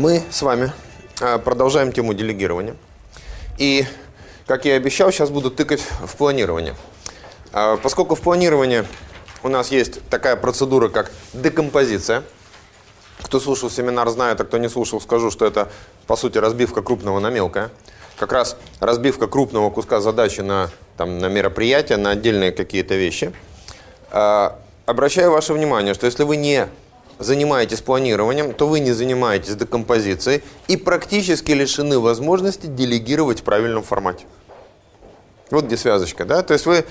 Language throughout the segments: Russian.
Мы с вами а, продолжаем тему делегирования. И, как я и обещал, сейчас буду тыкать в планирование. А, поскольку в планировании у нас есть такая процедура, как декомпозиция. Кто слушал семинар, знает, а кто не слушал, скажу, что это, по сути, разбивка крупного на мелкое. Как раз разбивка крупного куска задачи на, там, на мероприятия, на отдельные какие-то вещи. А, обращаю ваше внимание, что если вы не занимаетесь планированием, то вы не занимаетесь декомпозицией и практически лишены возможности делегировать в правильном формате. Вот где связочка, да? То есть вы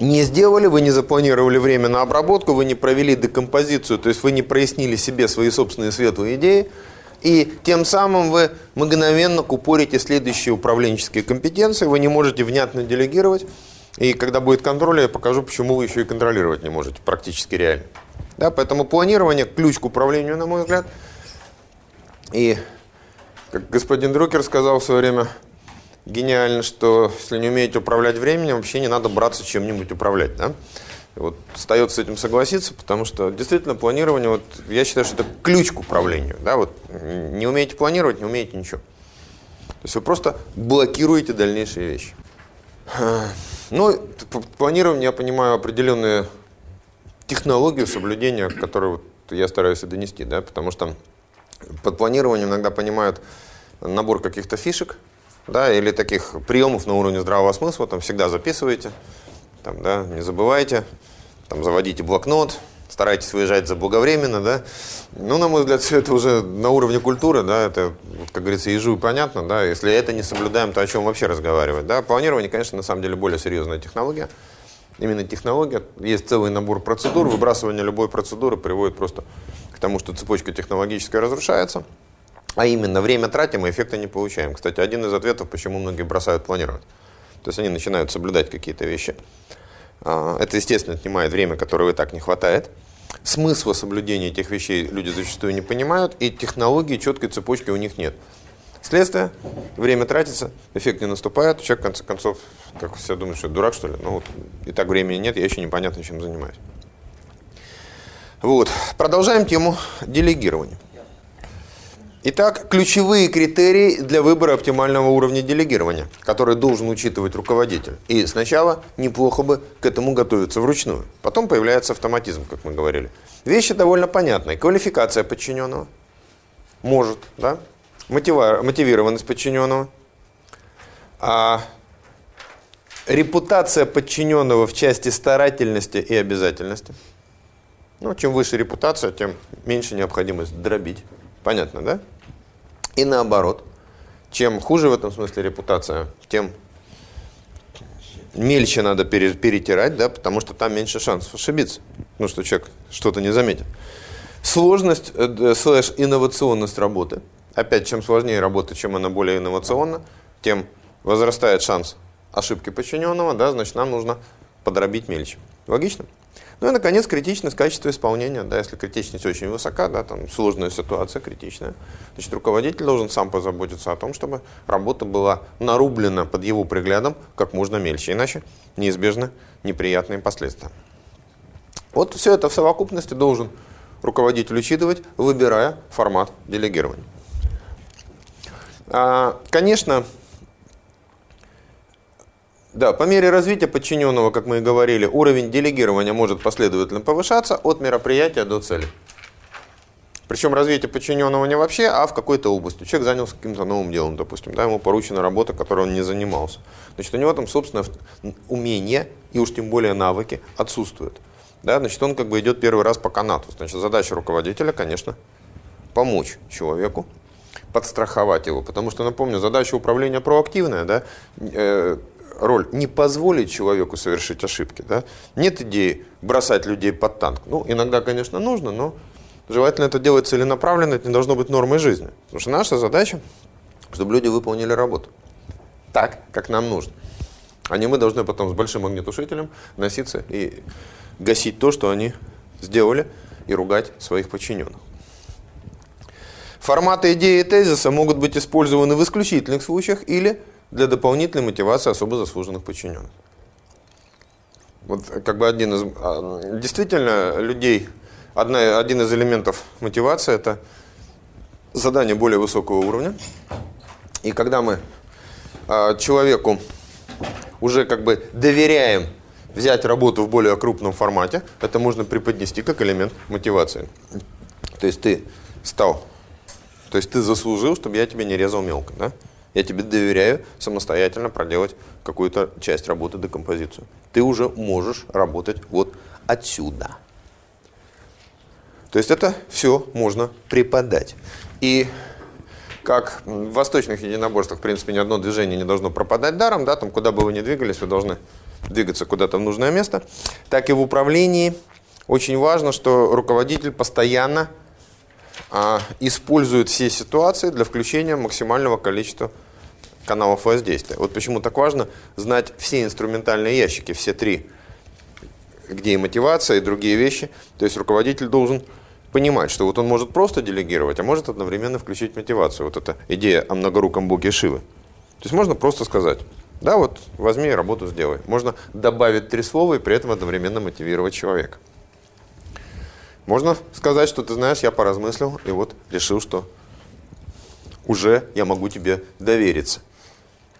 не сделали, вы не запланировали время на обработку, вы не провели декомпозицию, то есть вы не прояснили себе свои собственные светлые идеи, и тем самым вы мгновенно купорите следующие управленческие компетенции, вы не можете внятно делегировать, и когда будет контроль, я покажу, почему вы еще и контролировать не можете, практически реально. Да, поэтому планирование – ключ к управлению, на мой взгляд. И, как господин Друкер сказал в свое время, гениально, что если не умеете управлять временем, вообще не надо браться чем-нибудь управлять. Да? Вот остается с этим согласиться, потому что действительно планирование, вот, я считаю, что это ключ к управлению. Да? Вот, не умеете планировать, не умеете ничего. То есть вы просто блокируете дальнейшие вещи. Ну, планирование, я понимаю, определенные технологию соблюдения, которую вот я стараюсь донести, да, потому что под планированием иногда понимают набор каких-то фишек, да, или таких приемов на уровне здравого смысла, там всегда записывайте, там, да, не забывайте, там, заводите блокнот, старайтесь выезжать заблаговременно, да. Ну, на мой взгляд, все это уже на уровне культуры, да, это, как говорится, ежу и понятно, да. Если это не соблюдаем, то о чем вообще разговаривать, да. Планирование, конечно, на самом деле более серьезная технология именно технология. Есть целый набор процедур. Выбрасывание любой процедуры приводит просто к тому, что цепочка технологическая разрушается. А именно, время тратим, и эффекта не получаем. Кстати, один из ответов, почему многие бросают планировать. То есть они начинают соблюдать какие-то вещи. А, это, естественно, отнимает время, которого и так не хватает. Смысла соблюдения этих вещей люди зачастую не понимают, и технологии четкой цепочки у них нет. Следствие, время тратится, эффект не наступает, человек, в конце концов, как все думают, что дурак, что ли? Ну вот, и так времени нет, я еще непонятно, чем занимаюсь. Вот, продолжаем тему делегирования. Итак, ключевые критерии для выбора оптимального уровня делегирования, который должен учитывать руководитель. И сначала неплохо бы к этому готовиться вручную. Потом появляется автоматизм, как мы говорили. Вещи довольно понятные. Квалификация подчиненного. Может, да? Мотивированность подчиненного, а репутация подчиненного в части старательности и обязательности. Ну, чем выше репутация, тем меньше необходимость дробить. Понятно, да? И наоборот. Чем хуже в этом смысле репутация, тем мельче надо перетирать, да, потому что там меньше шансов ошибиться. Ну, что человек что-то не заметит. Сложность э, слэш инновационность работы – Опять, чем сложнее работа, чем она более инновационна, тем возрастает шанс ошибки подчиненного, да, значит, нам нужно подробить мельче. Логично? Ну и, наконец, критичность качества исполнения. Да, если критичность очень высока, да, там сложная ситуация, критичная, значит, руководитель должен сам позаботиться о том, чтобы работа была нарублена под его приглядом как можно мельче, иначе неизбежны неприятные последствия. Вот все это в совокупности должен руководитель учитывать, выбирая формат делегирования. А, конечно, да, по мере развития подчиненного, как мы и говорили, уровень делегирования может последовательно повышаться от мероприятия до цели. Причем развитие подчиненного не вообще, а в какой-то области. Человек занялся каким-то новым делом, допустим, да, ему поручена работа, которой он не занимался. Значит, у него там, собственно, умения и уж тем более навыки отсутствуют. Да, значит, он как бы идет первый раз по канату. Значит, задача руководителя, конечно, помочь человеку подстраховать его. Потому что, напомню, задача управления проактивная, да, э, роль не позволить человеку совершить ошибки. Да? Нет идеи бросать людей под танк. Ну, иногда, конечно, нужно, но желательно это делать целенаправленно, это не должно быть нормой жизни. Потому что наша задача, чтобы люди выполнили работу так, как нам нужно. А не мы должны потом с большим огнетушителем носиться и гасить то, что они сделали, и ругать своих подчиненных. Форматы идеи и тезиса могут быть использованы в исключительных случаях или для дополнительной мотивации особо заслуженных подчиненных. Вот как бы один из... А, действительно, людей... Одна, один из элементов мотивации – это задание более высокого уровня. И когда мы э, человеку уже как бы доверяем взять работу в более крупном формате, это можно преподнести как элемент мотивации. То есть ты стал, то есть ты заслужил, чтобы я тебе не резал мелко, да? Я тебе доверяю самостоятельно проделать какую-то часть работы, декомпозицию. Ты уже можешь работать вот отсюда. То есть это все можно преподать. И как в восточных единоборствах, в принципе, ни одно движение не должно пропадать даром, да, там куда бы вы ни двигались, вы должны двигаться куда-то в нужное место, так и в управлении очень важно, что руководитель постоянно использует все ситуации для включения максимального количества каналов воздействия. Вот почему так важно знать все инструментальные ящики, все три, где и мотивация, и другие вещи. То есть руководитель должен понимать, что вот он может просто делегировать, а может одновременно включить мотивацию. Вот эта идея о многоруком боге Шивы. То есть можно просто сказать, да, вот возьми и работу сделай. Можно добавить три слова и при этом одновременно мотивировать человека. Можно сказать, что ты знаешь, я поразмыслил и вот решил, что уже я могу тебе довериться.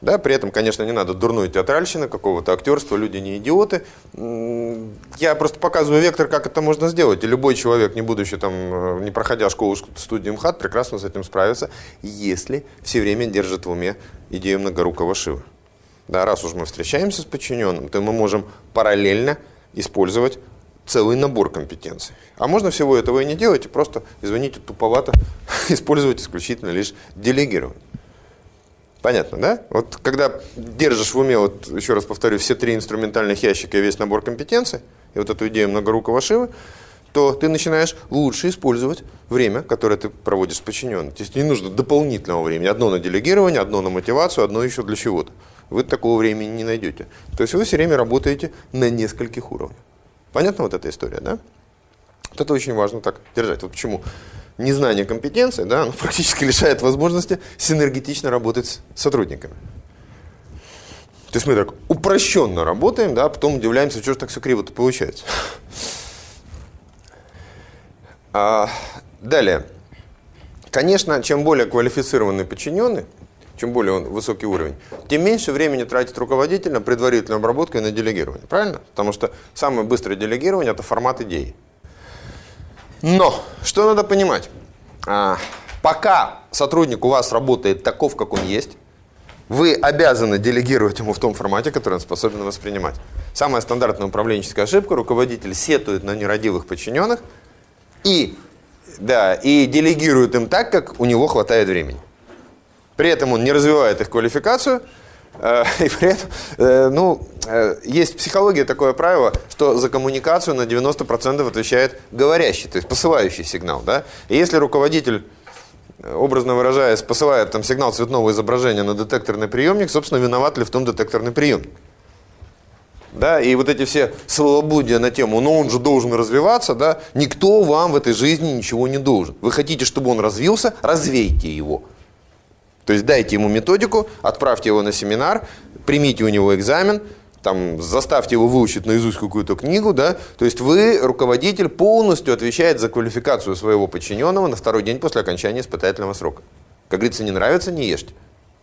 Да, при этом, конечно, не надо дурной театральщины, какого-то актерства, люди не идиоты. Я просто показываю вектор, как это можно сделать. И любой человек, не будучи там, э, не проходя школу студии МХАТ, прекрасно с этим справится, если все время держит в уме идею многорукого Шивы. Да, раз уж мы встречаемся с подчиненным, то мы можем параллельно использовать целый набор компетенций. А можно всего этого и не делать, и просто, извините, туповато использовать исключительно лишь делегирование. Понятно, да? Вот когда держишь в уме, вот еще раз повторю, все три инструментальных ящика и весь набор компетенций, и вот эту идею многорукого Шивы, то ты начинаешь лучше использовать время, которое ты проводишь с подчиненным. То есть не нужно дополнительного времени. Одно на делегирование, одно на мотивацию, одно еще для чего-то. Вы такого времени не найдете. То есть вы все время работаете на нескольких уровнях. Понятна вот эта история, да? Вот это очень важно так держать. Вот почему незнание компетенции, да, оно практически лишает возможности синергетично работать с сотрудниками. То есть мы так упрощенно работаем, да, потом удивляемся, что же так все криво-то получается. А, далее. Конечно, чем более квалифицированный подчиненный, чем более он высокий уровень, тем меньше времени тратит руководитель на предварительную обработку и на делегирование. Правильно? Потому что самое быстрое делегирование – это формат идеи. Но, что надо понимать? А, пока сотрудник у вас работает таков, как он есть, вы обязаны делегировать ему в том формате, который он способен воспринимать. Самая стандартная управленческая ошибка – руководитель сетует на нерадивых подчиненных и, да, и делегирует им так, как у него хватает времени. При этом он не развивает их квалификацию – Э, и при этом, э, ну, э, есть в психологии такое правило, что за коммуникацию на 90% отвечает говорящий, то есть посылающий сигнал. Да? И если руководитель, образно выражаясь, посылает там сигнал цветного изображения на детекторный приемник, собственно, виноват ли в том детекторный приемник? Да, и вот эти все словоблудия на тему, но он же должен развиваться, да, никто вам в этой жизни ничего не должен. Вы хотите, чтобы он развился, развейте его. То есть дайте ему методику, отправьте его на семинар, примите у него экзамен, там, заставьте его выучить наизусть какую-то книгу, да, то есть вы, руководитель, полностью отвечает за квалификацию своего подчиненного на второй день после окончания испытательного срока. Как говорится, не нравится, не ешьте,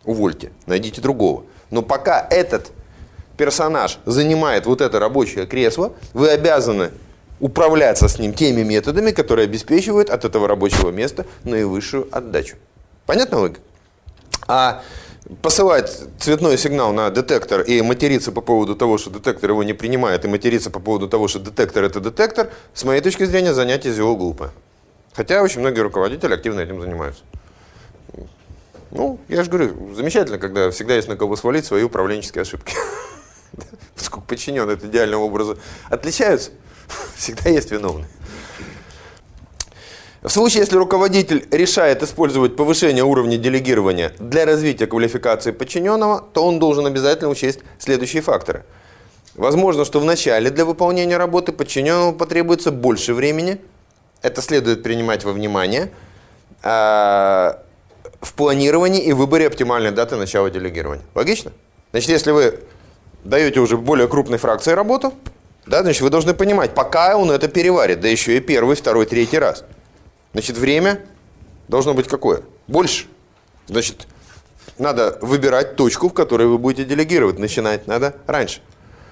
увольте, найдите другого. Но пока этот персонаж занимает вот это рабочее кресло, вы обязаны управляться с ним теми методами, которые обеспечивают от этого рабочего места наивысшую отдачу. Понятно логика? А посылать цветной сигнал на детектор и материться по поводу того, что детектор его не принимает, и материться по поводу того, что детектор это детектор, с моей точки зрения, занятие зело глупое. Хотя очень многие руководители активно этим занимаются. Ну, я же говорю, замечательно, когда всегда есть на кого свалить свои управленческие ошибки. Поскольку подчиненные от идеального образа отличаются, всегда есть виновные. В случае, если руководитель решает использовать повышение уровня делегирования для развития квалификации подчиненного, то он должен обязательно учесть следующие факторы. Возможно, что в начале для выполнения работы подчиненному потребуется больше времени. Это следует принимать во внимание э, в планировании и выборе оптимальной даты начала делегирования. Логично? Значит, если вы даете уже более крупной фракции работу, да, значит, вы должны понимать, пока он это переварит, да еще и первый, второй, третий раз – Значит, время должно быть какое? Больше. Значит, надо выбирать точку, в которой вы будете делегировать. Начинать надо раньше.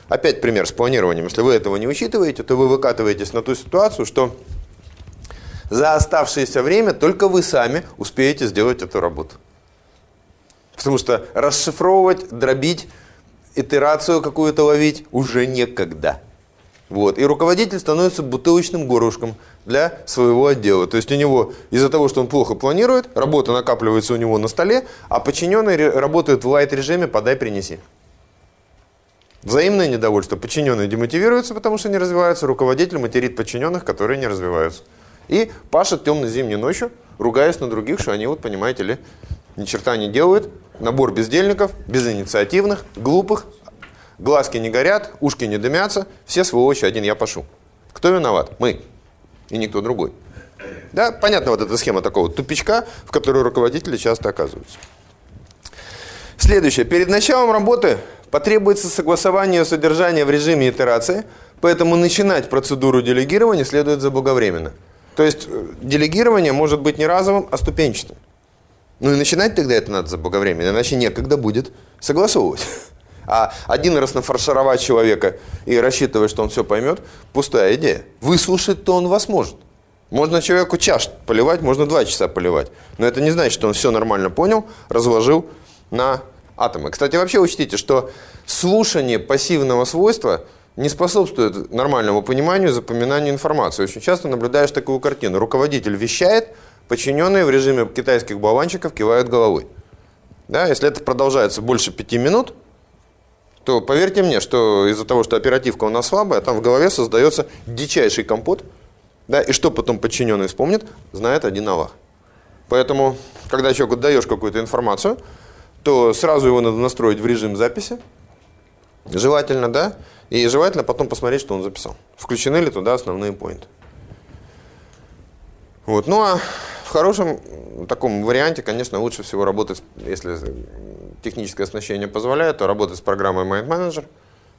Опять пример с планированием. Если вы этого не учитываете, то вы выкатываетесь на ту ситуацию, что за оставшееся время только вы сами успеете сделать эту работу. Потому что расшифровывать, дробить, итерацию какую-то ловить уже некогда. Вот. И руководитель становится бутылочным горлышком для своего отдела. То есть у него из-за того, что он плохо планирует, работа накапливается у него на столе, а подчиненные работают в лайт-режиме «подай, принеси». Взаимное недовольство. Подчиненные демотивируются, потому что не развиваются. Руководитель материт подчиненных, которые не развиваются. И пашет темной зимней ночью, ругаясь на других, что они, вот понимаете ли, ни черта не делают. Набор бездельников, безинициативных, глупых, глазки не горят, ушки не дымятся, все сволочи, один я пашу. Кто виноват? Мы. И никто другой. Да, понятно вот эта схема такого тупичка, в которой руководители часто оказываются. Следующее. Перед началом работы потребуется согласование содержания в режиме итерации, поэтому начинать процедуру делегирования следует заблаговременно. То есть э, делегирование может быть не разовым, а ступенчатым. Ну и начинать тогда это надо заблаговременно, иначе некогда будет согласовывать. А один раз нафаршировать человека и рассчитывать, что он все поймет, пустая идея. Выслушать-то он вас может. Можно человеку час поливать, можно два часа поливать. Но это не значит, что он все нормально понял, разложил на атомы. Кстати, вообще учтите, что слушание пассивного свойства не способствует нормальному пониманию запоминанию информации. Очень часто наблюдаешь такую картину. Руководитель вещает, подчиненные в режиме китайских болванчиков кивают головой. Да, если это продолжается больше пяти минут, то поверьте мне, что из-за того, что оперативка у нас слабая, там в голове создается дичайший компот, да, и что потом подчиненный вспомнит, знает один Аллах. Поэтому, когда человеку даешь какую-то информацию, то сразу его надо настроить в режим записи, желательно, да, и желательно потом посмотреть, что он записал. Включены ли туда основные поинты. Вот. Ну а в хорошем таком варианте, конечно, лучше всего работать, если техническое оснащение позволяет, то работать с программой Mind Manager,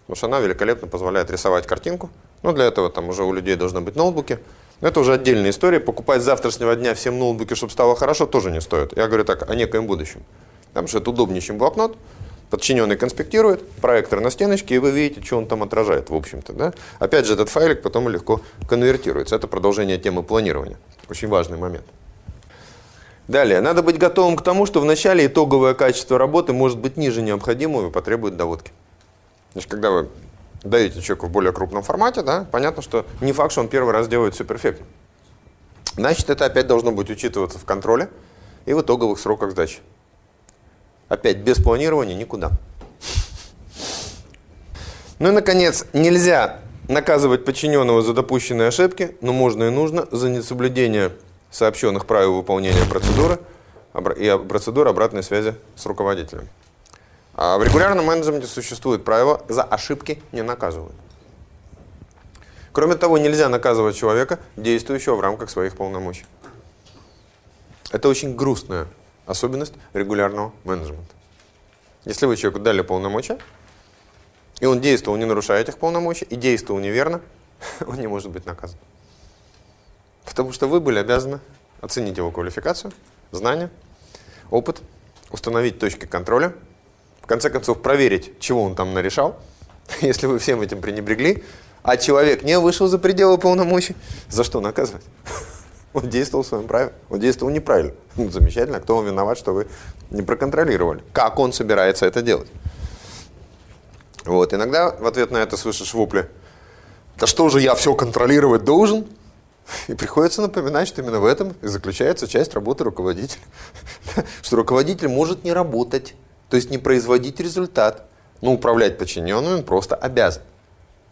потому что она великолепно позволяет рисовать картинку. Но для этого там уже у людей должны быть ноутбуки. Но это уже отдельная история. Покупать с завтрашнего дня всем ноутбуки, чтобы стало хорошо, тоже не стоит. Я говорю так о некоем будущем. Потому что это удобнее, чем блокнот. Подчиненный конспектирует, проектор на стеночке, и вы видите, что он там отражает, в общем-то. Да? Опять же, этот файлик потом легко конвертируется. Это продолжение темы планирования. Очень важный момент. Далее, надо быть готовым к тому, что в начале итоговое качество работы может быть ниже необходимого и потребует доводки. Значит, когда вы даете человеку в более крупном формате, да, понятно, что не факт, что он первый раз делает все перфектно. Значит, это опять должно быть учитываться в контроле и в итоговых сроках сдачи. Опять, без планирования никуда. Ну и, наконец, нельзя наказывать подчиненного за допущенные ошибки, но можно и нужно за несоблюдение сообщенных правил выполнения процедуры и процедуры обратной связи с руководителем. А в регулярном менеджменте существует правило «за ошибки не наказывают». Кроме того, нельзя наказывать человека, действующего в рамках своих полномочий. Это очень грустная особенность регулярного менеджмента. Если вы человеку дали полномочия, и он действовал, не нарушая этих полномочий, и действовал неверно, он не может быть наказан. Потому что вы были обязаны оценить его квалификацию, знания, опыт, установить точки контроля, в конце концов проверить, чего он там нарешал. Если вы всем этим пренебрегли, а человек не вышел за пределы полномочий, за что наказывать? Он действовал в своем праве, он действовал неправильно. Ну, замечательно, кто вам виноват, что вы не проконтролировали? Как он собирается это делать? Вот, иногда в ответ на это слышишь вопли. Да что же я все контролировать должен? И приходится напоминать, что именно в этом и заключается часть работы руководителя. Что руководитель может не работать, то есть не производить результат, но управлять подчиненным он просто обязан.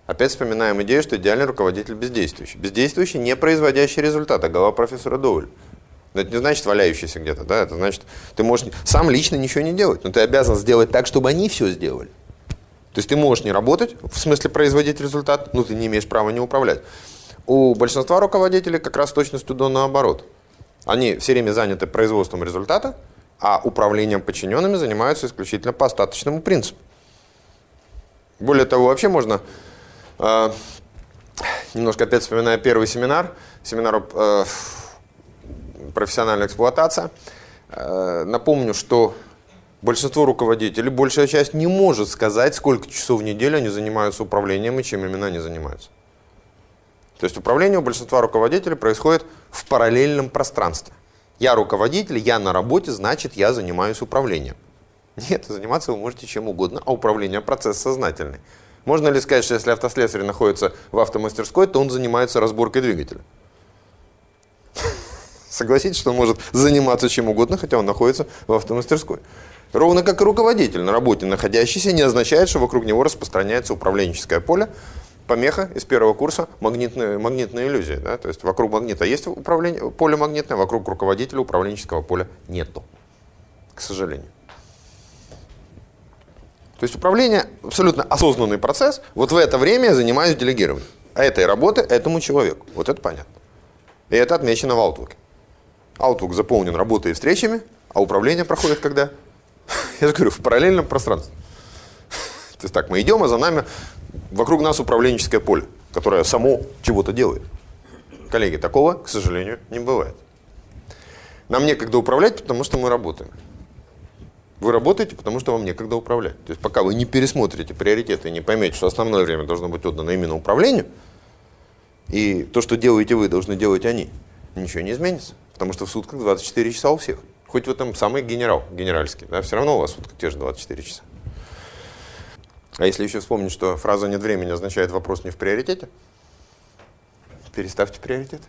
Опять вспоминаем идею, что идеальный руководитель бездействующий. Бездействующий, не производящий результата, голова профессора Доуэль. Но это не значит валяющийся где-то, да, это значит, ты можешь сам лично ничего не делать, но ты обязан сделать так, чтобы они все сделали. То есть ты можешь не работать, в смысле производить результат, но ты не имеешь права не управлять. У большинства руководителей как раз точностью до наоборот. Они все время заняты производством результата, а управлением подчиненными занимаются исключительно по остаточному принципу. Более того, вообще можно, э, немножко опять вспоминая первый семинар, семинар э, профессиональная эксплуатация. Э, напомню, что большинство руководителей, большая часть не может сказать, сколько часов в неделю они занимаются управлением и чем именно они занимаются. То есть управление у большинства руководителей происходит в параллельном пространстве. Я руководитель, я на работе, значит я занимаюсь управлением. Нет, заниматься вы можете чем угодно, а управление процесс сознательный. Можно ли сказать, что если автослесарь находится в автомастерской, то он занимается разборкой двигателя? Согласитесь, что он может заниматься чем угодно, хотя он находится в автомастерской. Ровно как и руководитель на работе находящийся не означает, что вокруг него распространяется управленческое поле, помеха из первого курса магнитная, магнитная иллюзия. Да? То есть вокруг магнита есть управление, поле магнитное, вокруг руководителя управленческого поля нету, к сожалению. То есть управление абсолютно осознанный процесс. Вот в это время я занимаюсь делегированием. А этой работы этому человеку. Вот это понятно. И это отмечено в Outlook. Outlook заполнен работой и встречами, а управление проходит когда? Я же говорю, в параллельном пространстве. То есть так, мы идем, а за нами, вокруг нас управленческое поле, которое само чего-то делает. Коллеги, такого, к сожалению, не бывает. Нам некогда управлять, потому что мы работаем. Вы работаете, потому что вам некогда управлять. То есть пока вы не пересмотрите приоритеты и не поймете, что основное время должно быть отдано именно управлению, и то, что делаете вы, должны делать они, ничего не изменится. Потому что в сутках 24 часа у всех. Хоть вы там самый генерал, генеральский, да, все равно у вас в сутках те же 24 часа. А если еще вспомнить, что фраза «нет времени» означает вопрос не в приоритете, переставьте приоритет.